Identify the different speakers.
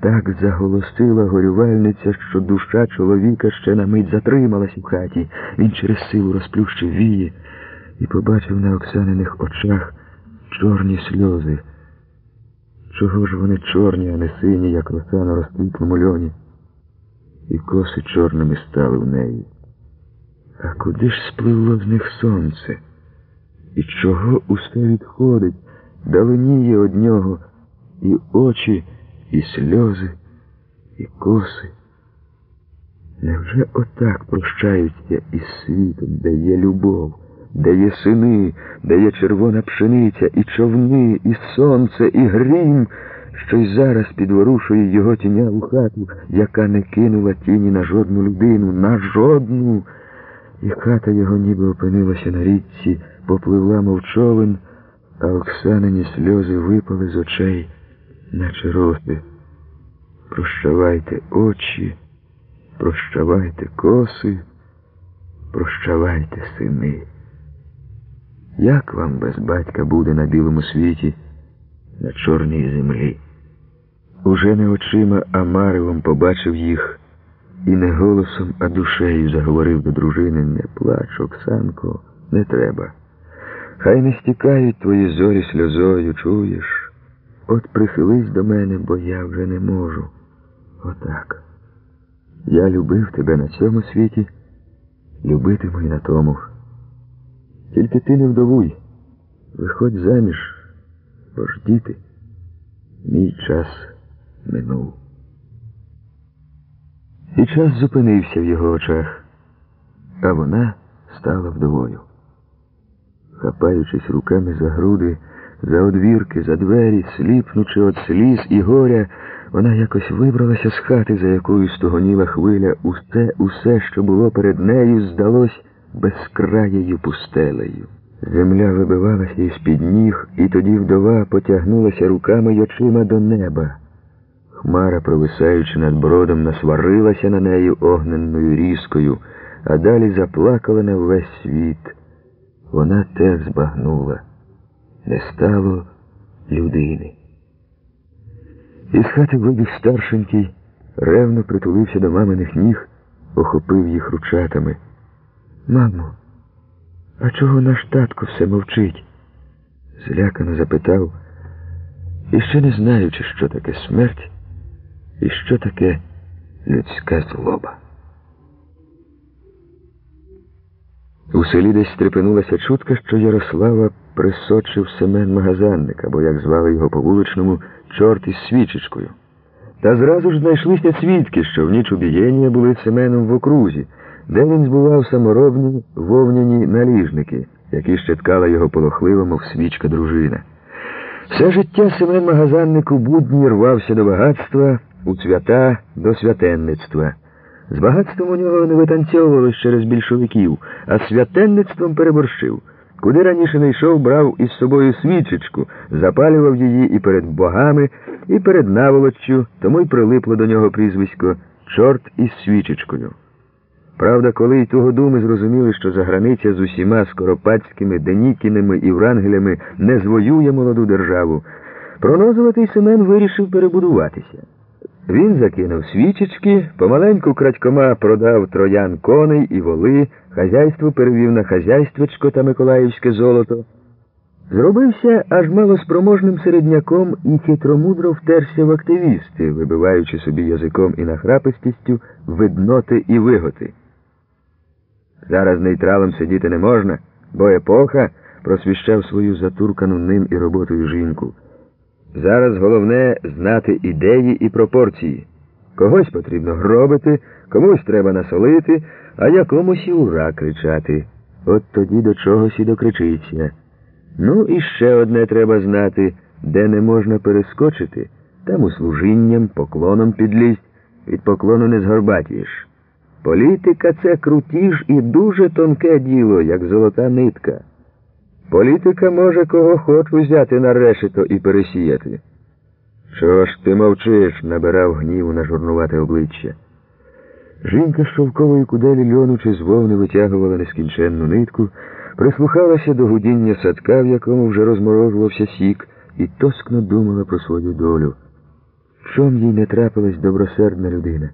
Speaker 1: Так заголосила горювальниця, що душа чоловіка ще на мить затрималась у хаті. Він через силу розплющив вії і побачив на Оксаниних очах чорні сльози. Чого ж вони чорні, а не сині, як роса на розквітлому льоні? І коси чорними стали в неї. А куди ж спливло з них сонце? І чого усе відходить, даленіє од нього і очі, і сльози, і коси? Невже отак прощаються із світом, де є любов, де є сини, де є червона пшениця, і човни, і сонце, і грім, що й зараз підворушує його тіня у хату, яка не кинула тіні на жодну людину, на жодну. І хата його ніби опинилася на річці, попливла мов човен, а Оксанині сльози випали з очей, наче роси. Прощавайте очі, прощавайте коси, прощавайте сини. Як вам без батька буде на білому світі, на чорній землі? Уже не очима, а маревом побачив їх і не голосом, а душею заговорив до дружини не плач, Оксанко, не треба. Хай не стікають твої зорі сльозою, чуєш? От прихились до мене, бо я вже не можу. Отак. Я любив тебе на цьому світі, любитиму і на тому. Тільки ти не вдовуй, виходь заміж, бо ж діти, мій час минув. І час зупинився в його очах, а вона стала вдовою. Хапаючись руками за груди, за одвірки, за двері, сліпнучи від сліз і горя, вона якось вибралася з хати, за якою стогоніла хвиля. Усе, усе, що було перед нею, здалось безкраєю пустелею. Земля вибивалася із під ніг, і тоді вдова потягнулася руками й очима до неба. Хмара, провисаючи над бродом, насварилася на неї огненною різкою, а далі заплакала на весь світ. Вона теж збагнула. Не стало людини. Із хати вибіг старшенький, ревно притулився до маминих ніг, охопив їх ручатами. Мамо, а чого наш татко все мовчить? злякано запитав, і ще не знаючи, що таке смерть і що таке людська злоба. У селі десь стрепенулася чутка, що Ярослава присочив Семен Магазанник, або, як звали його по вуличному, чорт із свічечкою. Та зразу ж знайшлися свідки, що в ніч убієння були Семеном в окрузі, де він збував саморобні вовняні наліжники, які ще ткала його полохливо, мов свічка дружина. Все життя Семен Магазанник у будні рвався до багатства, у свята до святенництва. З багатством у нього не витанцьовувалось через більшовиків, а святенництвом переборщив. Куди раніше не йшов, брав із собою свічечку, запалював її і перед богами, і перед наволоччю, тому й прилипло до нього прізвисько Чорт із свічечкою. Правда, коли й тугодуми зрозуміли, що заграниця з усіма скоропадськими, денікінами і врангелями не звоює молоду державу, пронозуватий Семен вирішив перебудуватися. Він закинув свічечки, помаленьку крадькома продав троян коней і воли, хазяйство перевів на хазяйствечко та миколаївське золото. Зробився аж малоспроможним середняком і хитромудро втерся в активісти, вибиваючи собі язиком і нахрапистістю видноти і виготи. Зараз нейтралом сидіти не можна, бо епоха просвіщав свою затуркану ним і роботою жінку. Зараз головне знати ідеї і пропорції. Когось потрібно гробити, комусь треба насолити, а якомусь і ура кричати. От тоді до чогось і докричиться. Ну і ще одне треба знати, де не можна перескочити, там услужінням, поклоном підлізь, від поклону не згорбатієш. Політика це крутіж і дуже тонке діло, як золота нитка. Політика може кого хоч взяти на решето і пересіяти. Чого ж ти мовчиш? набирав гніву на журнувате обличчя. Жінка з шовкової куделі льону з вовни витягувала нескінченну нитку, прислухалася до гудіння садка, в якому вже розморожувався сік, і тоскно думала про свою долю. чом їй не трапилась добросердна людина.